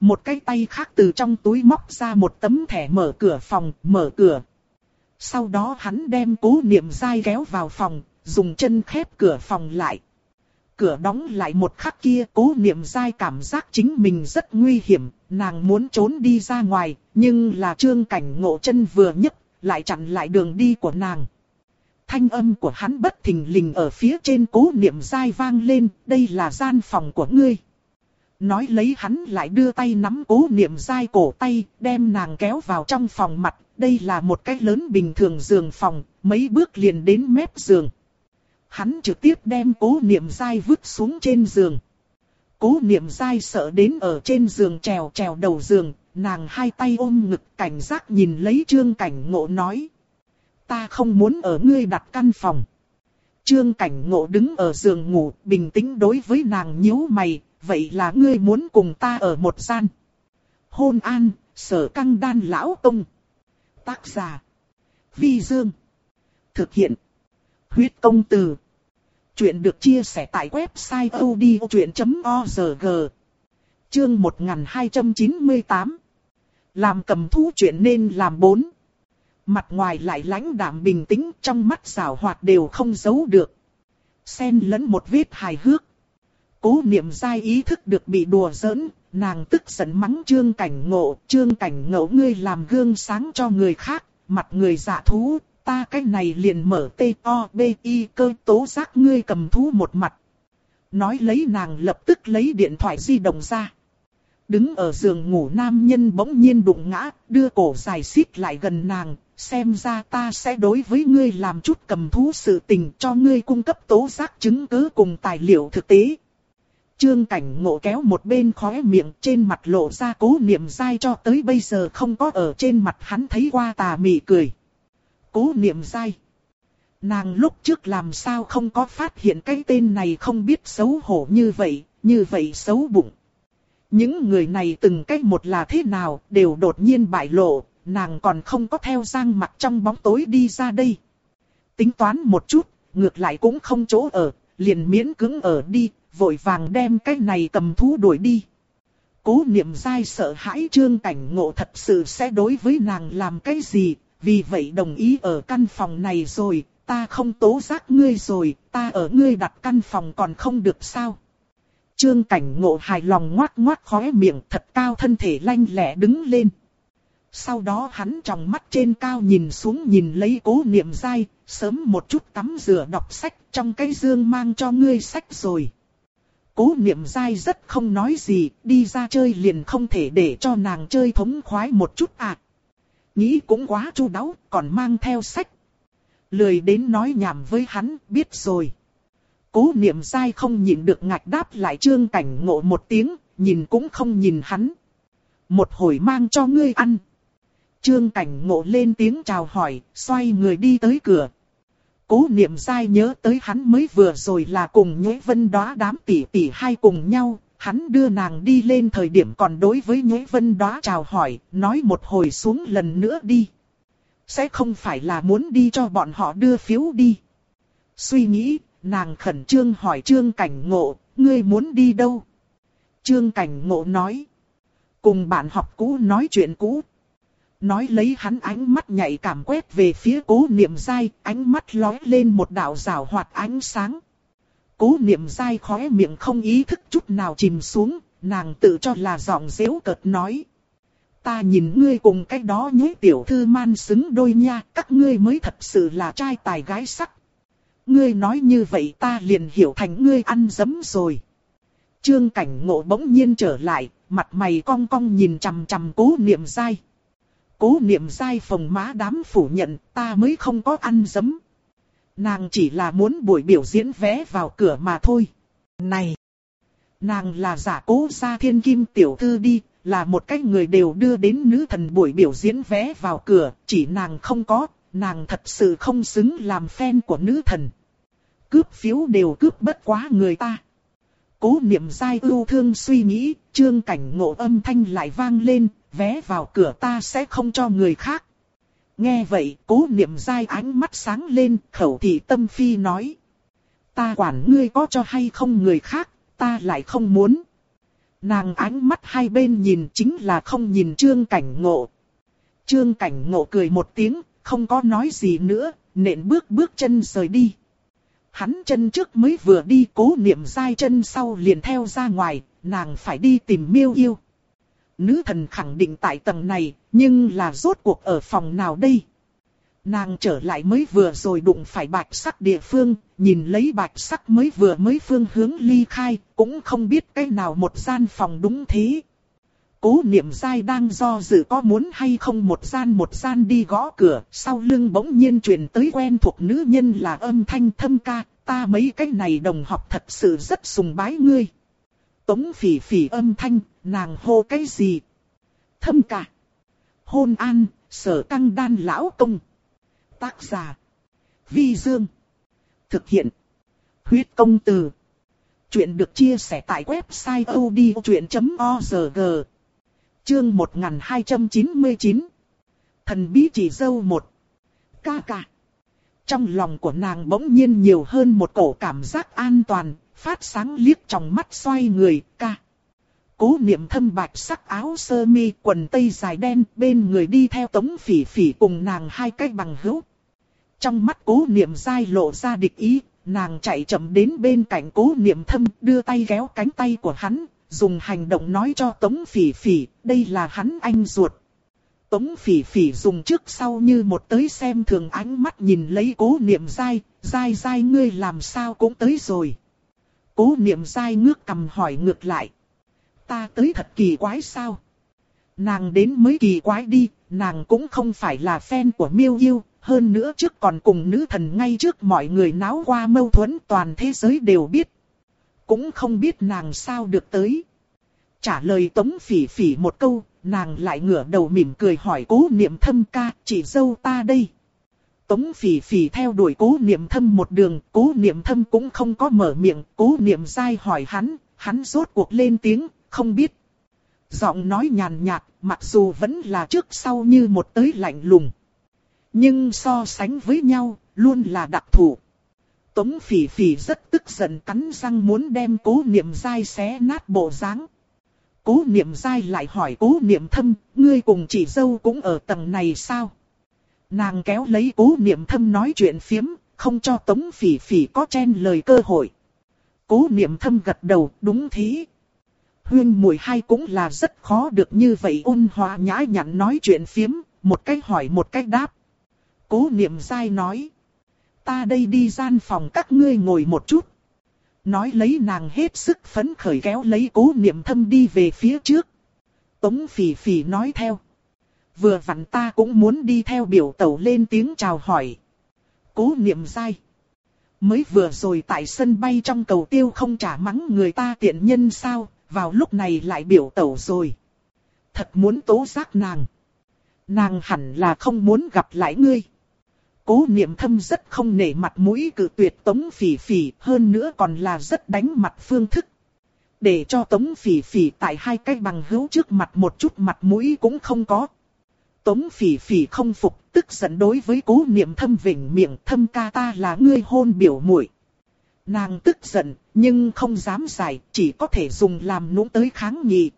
Một cái tay khác từ trong túi móc ra một tấm thẻ mở cửa phòng, mở cửa. Sau đó hắn đem cố niệm dai kéo vào phòng, dùng chân khép cửa phòng lại. Cửa đóng lại một khắc kia cố niệm dai cảm giác chính mình rất nguy hiểm, nàng muốn trốn đi ra ngoài, nhưng là trương cảnh ngộ chân vừa nhấc, lại chặn lại đường đi của nàng. Thanh âm của hắn bất thình lình ở phía trên cố niệm dai vang lên, đây là gian phòng của ngươi. Nói lấy hắn lại đưa tay nắm cố niệm dai cổ tay, đem nàng kéo vào trong phòng mặt, đây là một cái lớn bình thường giường phòng, mấy bước liền đến mép giường. Hắn trực tiếp đem cố niệm dai vứt xuống trên giường. Cố niệm dai sợ đến ở trên giường trèo trèo đầu giường, nàng hai tay ôm ngực cảnh giác nhìn lấy trương cảnh ngộ nói. Ta không muốn ở ngươi đặt căn phòng. Trương cảnh ngộ đứng ở giường ngủ, bình tĩnh đối với nàng nhíu mày, vậy là ngươi muốn cùng ta ở một gian. Hôn an, sở căng đan lão tông. Tác giả. Vi Dương. Thực hiện. Huyết công từ. Chuyện được chia sẻ tại website odchuyện.org Chương 1298 Làm cầm thú chuyện nên làm bốn. Mặt ngoài lại lãnh đạm bình tĩnh trong mắt xảo hoạt đều không giấu được. Xen lẫn một vết hài hước. Cố niệm sai ý thức được bị đùa giỡn, nàng tức giận mắng trương cảnh ngộ. Trương cảnh ngộ ngươi làm gương sáng cho người khác, mặt người giả thú, ta cái này liền mở T-O-B-I cơ tố giác ngươi cầm thú một mặt. Nói lấy nàng lập tức lấy điện thoại di động ra. Đứng ở giường ngủ nam nhân bỗng nhiên đụng ngã, đưa cổ dài xít lại gần nàng, xem ra ta sẽ đối với ngươi làm chút cầm thú sự tình cho ngươi cung cấp tố giác chứng cứ cùng tài liệu thực tế. Trương cảnh ngộ kéo một bên khóe miệng trên mặt lộ ra cố niệm dai cho tới bây giờ không có ở trên mặt hắn thấy qua tà mị cười cố niệm dai. Nàng lúc trước làm sao không có phát hiện cái tên này không biết xấu hổ như vậy, như vậy xấu bụng. Những người này từng cách một là thế nào đều đột nhiên bại lộ, nàng còn không có theo giang mặt trong bóng tối đi ra đây. Tính toán một chút, ngược lại cũng không chỗ ở, liền miễn cứng ở đi, vội vàng đem cái này cầm thú đuổi đi. Cố niệm dai sợ hãi trương cảnh ngộ thật sự sẽ đối với nàng làm cái gì, vì vậy đồng ý ở căn phòng này rồi, ta không tố giác ngươi rồi, ta ở ngươi đặt căn phòng còn không được sao. Trương cảnh ngộ hài lòng ngoát ngoát khóe miệng thật cao thân thể lanh lẹ đứng lên. Sau đó hắn trong mắt trên cao nhìn xuống nhìn lấy cố niệm dai, sớm một chút tắm rửa đọc sách trong cái dương mang cho ngươi sách rồi. Cố niệm dai rất không nói gì, đi ra chơi liền không thể để cho nàng chơi thống khoái một chút à. Nghĩ cũng quá chu đáo, còn mang theo sách. Lười đến nói nhảm với hắn, biết rồi. Cố niệm dai không nhịn được ngạch đáp lại trương cảnh ngộ một tiếng, nhìn cũng không nhìn hắn. Một hồi mang cho ngươi ăn. Trương cảnh ngộ lên tiếng chào hỏi, xoay người đi tới cửa. Cố niệm dai nhớ tới hắn mới vừa rồi là cùng nhuế vân đóa đám tỷ tỷ hai cùng nhau, hắn đưa nàng đi lên thời điểm còn đối với nhuế vân đóa chào hỏi, nói một hồi xuống lần nữa đi. Sẽ không phải là muốn đi cho bọn họ đưa phiếu đi. Suy nghĩ, nàng khẩn trương hỏi trương cảnh ngộ, ngươi muốn đi đâu? Trương cảnh ngộ nói. Cùng bạn học cũ nói chuyện cũ. Nói lấy hắn ánh mắt nhạy cảm quét về phía cố niệm dai, ánh mắt lói lên một đạo rào hoạt ánh sáng. Cố niệm dai khóe miệng không ý thức chút nào chìm xuống, nàng tự cho là giọng dễu cợt nói. Ta nhìn ngươi cùng cái đó nhế tiểu thư man xứng đôi nha, các ngươi mới thật sự là trai tài gái sắc. Ngươi nói như vậy ta liền hiểu thành ngươi ăn dấm rồi. Trương cảnh ngộ bỗng nhiên trở lại, mặt mày cong cong nhìn chằm chằm cố niệm dai. Cố niệm dai phòng má đám phủ nhận ta mới không có ăn dấm. Nàng chỉ là muốn buổi biểu diễn vé vào cửa mà thôi. Này! Nàng là giả cố gia thiên kim tiểu thư đi, là một cách người đều đưa đến nữ thần buổi biểu diễn vé vào cửa, chỉ nàng không có, nàng thật sự không xứng làm fan của nữ thần. Cướp phiếu đều cướp bất quá người ta. Cố niệm dai ưu thương suy nghĩ, trương cảnh ngộ âm thanh lại vang lên, vé vào cửa ta sẽ không cho người khác. Nghe vậy, cố niệm dai ánh mắt sáng lên, khẩu thị tâm phi nói. Ta quản ngươi có cho hay không người khác, ta lại không muốn. Nàng ánh mắt hai bên nhìn chính là không nhìn trương cảnh ngộ. Trương cảnh ngộ cười một tiếng, không có nói gì nữa, nện bước bước chân rời đi. Hắn chân trước mới vừa đi cố niệm dai chân sau liền theo ra ngoài, nàng phải đi tìm miêu yêu. Nữ thần khẳng định tại tầng này, nhưng là rốt cuộc ở phòng nào đây? Nàng trở lại mới vừa rồi đụng phải bạch sắc địa phương, nhìn lấy bạch sắc mới vừa mới phương hướng ly khai, cũng không biết cái nào một gian phòng đúng thế. Cố niệm dai đang do dự có muốn hay không một gian một gian đi gõ cửa, sau lưng bỗng nhiên truyền tới quen thuộc nữ nhân là âm thanh thâm ca, ta mấy cái này đồng học thật sự rất sùng bái ngươi. Tống phỉ phỉ âm thanh, nàng hô cái gì? Thâm ca. Hôn an, sở căng đan lão công. Tác giả. Vi Dương. Thực hiện. Huyết công từ. Chuyện được chia sẻ tại website odchuyện.org. Chương 1299. Thần bí chỉ dâu một. Ca ca. Trong lòng của nàng bỗng nhiên nhiều hơn một cổ cảm giác an toàn, phát sáng liếc trong mắt xoay người, ca. Cố niệm thâm bạch sắc áo sơ mi quần tây dài đen bên người đi theo tống phỉ phỉ cùng nàng hai cái bằng hữu. Trong mắt cố niệm dai lộ ra địch ý, nàng chạy chậm đến bên cạnh cố niệm thâm đưa tay kéo cánh tay của hắn, dùng hành động nói cho tống phỉ phỉ, đây là hắn anh ruột. Tống phỉ phỉ dùng trước sau như một tới xem thường ánh mắt nhìn lấy cố niệm dai, dai dai ngươi làm sao cũng tới rồi. Cố niệm dai ngước cầm hỏi ngược lại. Ta tới thật kỳ quái sao? Nàng đến mới kỳ quái đi, nàng cũng không phải là fan của miêu yêu, hơn nữa trước còn cùng nữ thần ngay trước mọi người náo qua mâu thuẫn toàn thế giới đều biết. Cũng không biết nàng sao được tới. Trả lời tống phỉ phỉ một câu, nàng lại ngửa đầu mỉm cười hỏi cố niệm thâm ca, chỉ dâu ta đây. Tống phỉ phỉ theo đuổi cố niệm thâm một đường, cố niệm thâm cũng không có mở miệng, cố niệm dai hỏi hắn, hắn rốt cuộc lên tiếng, không biết. Giọng nói nhàn nhạt, mặc dù vẫn là trước sau như một tới lạnh lùng. Nhưng so sánh với nhau, luôn là đặc thủ. Tống phỉ phỉ rất tức giận cắn răng muốn đem cố niệm dai xé nát bộ dáng. Cố niệm dai lại hỏi cố niệm thâm, ngươi cùng chị dâu cũng ở tầng này sao? Nàng kéo lấy cố niệm thâm nói chuyện phiếm, không cho tống phỉ phỉ có chen lời cơ hội. Cố niệm thâm gật đầu, đúng thế. huyên mùi hai cũng là rất khó được như vậy ôn hòa nhã nhặn nói chuyện phiếm, một cách hỏi một cách đáp. Cố niệm dai nói. Ta đây đi gian phòng các ngươi ngồi một chút. Nói lấy nàng hết sức phấn khởi kéo lấy cố niệm thâm đi về phía trước. Tống phỉ phỉ nói theo. Vừa vặn ta cũng muốn đi theo biểu tẩu lên tiếng chào hỏi. Cố niệm dai. Mới vừa rồi tại sân bay trong cầu tiêu không trả mắng người ta tiện nhân sao, vào lúc này lại biểu tẩu rồi. Thật muốn tố giác nàng. Nàng hẳn là không muốn gặp lại ngươi. Cố niệm thâm rất không nể mặt mũi cử tuyệt tống phỉ phỉ, hơn nữa còn là rất đánh mặt phương thức. Để cho tống phỉ phỉ tại hai cái bằng hữu trước mặt một chút mặt mũi cũng không có. Tống phỉ phỉ không phục, tức giận đối với cố niệm thâm vỉnh miệng thâm ca ta là ngươi hôn biểu muội. Nàng tức giận, nhưng không dám giải, chỉ có thể dùng làm nũng tới kháng nghị.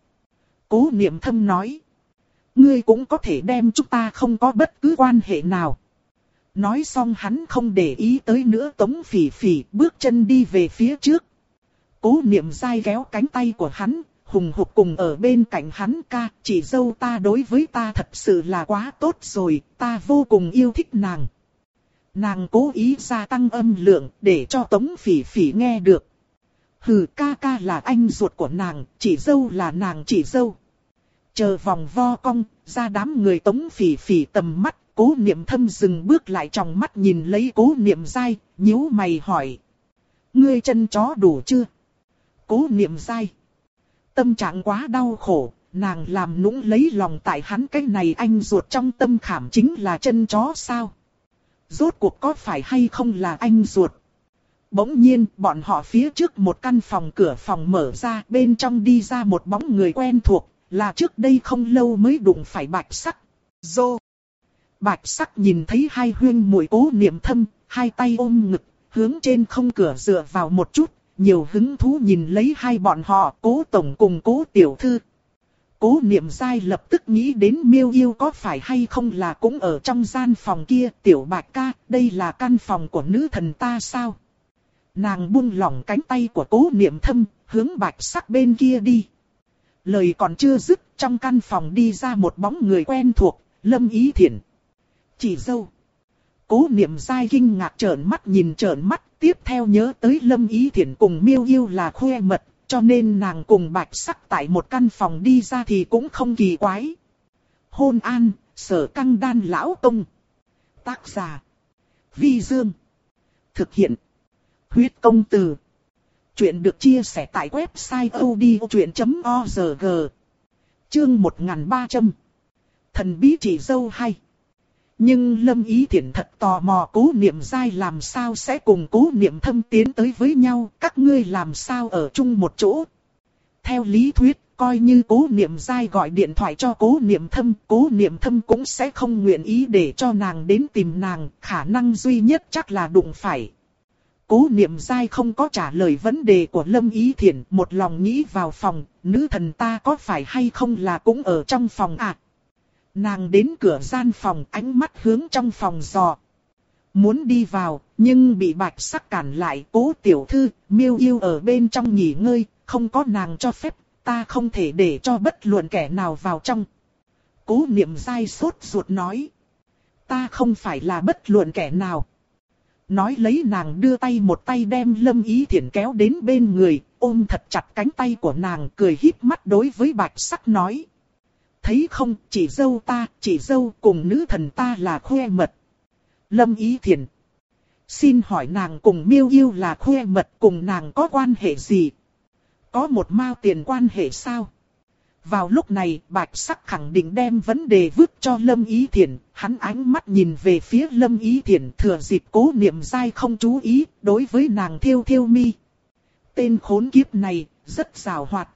Cố niệm thâm nói. Ngươi cũng có thể đem chúng ta không có bất cứ quan hệ nào. Nói xong hắn không để ý tới nữa tống phỉ phỉ bước chân đi về phía trước. Cố niệm dai kéo cánh tay của hắn, hùng hục cùng ở bên cạnh hắn ca, chỉ dâu ta đối với ta thật sự là quá tốt rồi, ta vô cùng yêu thích nàng. Nàng cố ý gia tăng âm lượng để cho tống phỉ phỉ nghe được. Hừ ca ca là anh ruột của nàng, chỉ dâu là nàng chỉ dâu. Chờ vòng vo cong, ra đám người tống phỉ phỉ tầm mắt, cố niệm thâm dừng bước lại trong mắt nhìn lấy cố niệm dai, nhíu mày hỏi. Ngươi chân chó đủ chưa? Cố niệm dai. Tâm trạng quá đau khổ, nàng làm nũng lấy lòng tại hắn cái này anh ruột trong tâm khảm chính là chân chó sao? Rốt cuộc có phải hay không là anh ruột? Bỗng nhiên, bọn họ phía trước một căn phòng cửa phòng mở ra, bên trong đi ra một bóng người quen thuộc, là trước đây không lâu mới đụng phải bạch sắc. Dô! Bạch sắc nhìn thấy hai huyên mùi cố niệm thâm, hai tay ôm ngực, hướng trên không cửa dựa vào một chút, nhiều hứng thú nhìn lấy hai bọn họ, cố tổng cùng cố tiểu thư. Cố niệm dai lập tức nghĩ đến miêu yêu có phải hay không là cũng ở trong gian phòng kia, tiểu bạch ca, đây là căn phòng của nữ thần ta sao? Nàng buông lỏng cánh tay của cố niệm thâm, hướng bạch sắc bên kia đi. Lời còn chưa dứt, trong căn phòng đi ra một bóng người quen thuộc, lâm ý thiện. Chỉ dâu. Cố niệm dai kinh ngạc trợn mắt nhìn trợn mắt, tiếp theo nhớ tới lâm ý thiển cùng miêu yêu là khoe mật, cho nên nàng cùng bạch sắc tại một căn phòng đi ra thì cũng không kỳ quái. Hôn an, sở căng đan lão công. Tác giả. Vi Dương. Thực hiện. Huyết công từ. Chuyện được chia sẻ tại website odchuyện.org. Chương 1300. Thần bí chỉ dâu hay. Nhưng Lâm Ý Thiển thật tò mò cố niệm dai làm sao sẽ cùng cố niệm thâm tiến tới với nhau, các ngươi làm sao ở chung một chỗ. Theo lý thuyết, coi như cố niệm dai gọi điện thoại cho cố niệm thâm, cố niệm thâm cũng sẽ không nguyện ý để cho nàng đến tìm nàng, khả năng duy nhất chắc là đụng phải. Cố niệm dai không có trả lời vấn đề của Lâm Ý Thiển, một lòng nghĩ vào phòng, nữ thần ta có phải hay không là cũng ở trong phòng à? Nàng đến cửa gian phòng ánh mắt hướng trong phòng dò. Muốn đi vào, nhưng bị bạch sắc cản lại cố tiểu thư, miêu yêu ở bên trong nghỉ ngơi, không có nàng cho phép, ta không thể để cho bất luận kẻ nào vào trong. Cố niệm dai sốt ruột nói. Ta không phải là bất luận kẻ nào. Nói lấy nàng đưa tay một tay đem lâm ý thiện kéo đến bên người, ôm thật chặt cánh tay của nàng cười híp mắt đối với bạch sắc nói thấy không, chỉ dâu ta, chỉ dâu cùng nữ thần ta là khoe mật. Lâm Ý Thiền. Xin hỏi nàng cùng miêu yêu là khoe mật cùng nàng có quan hệ gì? Có một mao tiền quan hệ sao? Vào lúc này, bạch sắc khẳng định đem vấn đề vứt cho Lâm Ý thiền hắn ánh mắt nhìn về phía Lâm Ý thiền thừa dịp cố niệm dai không chú ý, đối với nàng thiêu thiêu mi. Tên khốn kiếp này, rất rào hoạt.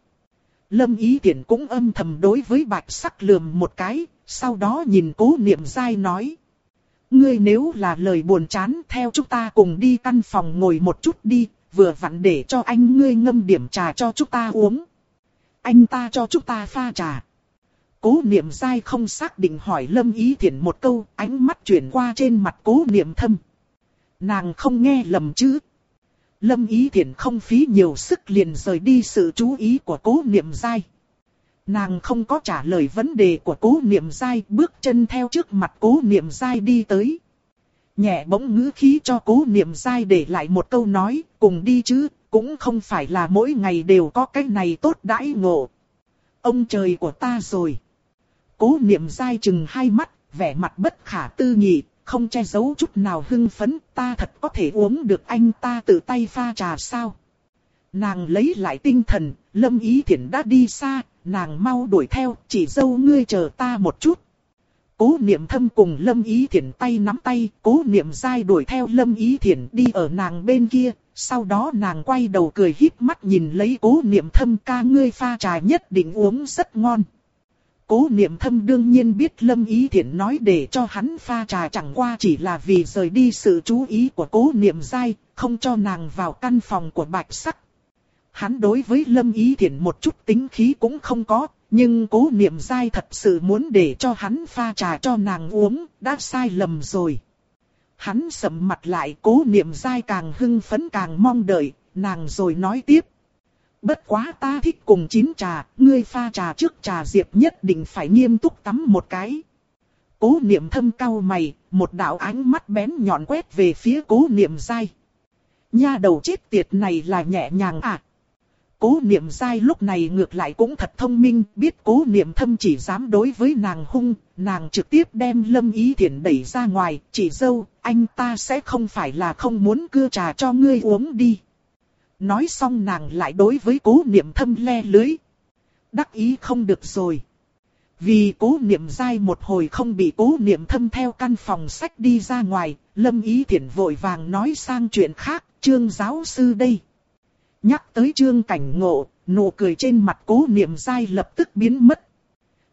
Lâm Ý thiển cũng âm thầm đối với bạch sắc lườm một cái, sau đó nhìn cố niệm dai nói. Ngươi nếu là lời buồn chán theo chúng ta cùng đi căn phòng ngồi một chút đi, vừa vặn để cho anh ngươi ngâm điểm trà cho chúng ta uống. Anh ta cho chúng ta pha trà. Cố niệm dai không xác định hỏi Lâm Ý Thiển một câu, ánh mắt chuyển qua trên mặt cố niệm thâm. Nàng không nghe lầm chứ. Lâm Ý Thiển không phí nhiều sức liền rời đi sự chú ý của cố niệm dai. Nàng không có trả lời vấn đề của cố niệm dai, bước chân theo trước mặt cố niệm dai đi tới. Nhẹ bỗng ngữ khí cho cố niệm dai để lại một câu nói, cùng đi chứ, cũng không phải là mỗi ngày đều có cái này tốt đãi ngộ. Ông trời của ta rồi. Cố niệm dai chừng hai mắt, vẻ mặt bất khả tư nghị, không che giấu chút nào hưng phấn, ta thật có thể uống được anh ta tự tay pha trà sao. Nàng lấy lại tinh thần, lâm ý thiện đã đi xa, nàng mau đuổi theo, chỉ dâu ngươi chờ ta một chút. Cố niệm thâm cùng lâm ý thiện tay nắm tay, cố niệm dai đuổi theo lâm ý thiện đi ở nàng bên kia, sau đó nàng quay đầu cười híp mắt nhìn lấy cố niệm thâm ca ngươi pha trà nhất định uống rất ngon. Cố niệm thâm đương nhiên biết Lâm Ý Thiển nói để cho hắn pha trà chẳng qua chỉ là vì rời đi sự chú ý của cố niệm dai, không cho nàng vào căn phòng của bạch sắc. Hắn đối với Lâm Ý Thiển một chút tính khí cũng không có, nhưng cố niệm dai thật sự muốn để cho hắn pha trà cho nàng uống, đã sai lầm rồi. Hắn sầm mặt lại cố niệm dai càng hưng phấn càng mong đợi, nàng rồi nói tiếp. Bất quá ta thích cùng chín trà, ngươi pha trà trước trà diệp nhất định phải nghiêm túc tắm một cái. Cố niệm thâm cao mày, một đạo ánh mắt bén nhọn quét về phía cố niệm dai. Nha đầu chết tiệt này là nhẹ nhàng à. Cố niệm dai lúc này ngược lại cũng thật thông minh, biết cố niệm thâm chỉ dám đối với nàng hung, nàng trực tiếp đem lâm ý thiện đẩy ra ngoài, chỉ dâu, anh ta sẽ không phải là không muốn cưa trà cho ngươi uống đi. Nói xong nàng lại đối với cố niệm thâm le lưới. Đắc ý không được rồi. Vì cố niệm dai một hồi không bị cố niệm thâm theo căn phòng sách đi ra ngoài, lâm ý thiện vội vàng nói sang chuyện khác, trương giáo sư đây. Nhắc tới trương cảnh ngộ, nụ cười trên mặt cố niệm dai lập tức biến mất.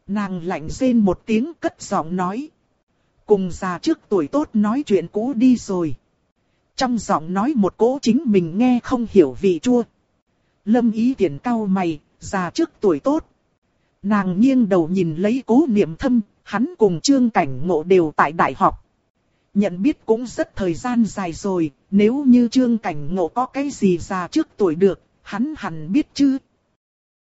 Nàng lạnh rên một tiếng cất giọng nói. Cùng già trước tuổi tốt nói chuyện cũ đi rồi. Trong giọng nói một cỗ chính mình nghe không hiểu vị chua. Lâm ý tiện cao mày, già trước tuổi tốt. Nàng nghiêng đầu nhìn lấy cố niệm thâm, hắn cùng trương cảnh ngộ đều tại đại học. Nhận biết cũng rất thời gian dài rồi, nếu như trương cảnh ngộ có cái gì già trước tuổi được, hắn hẳn biết chứ.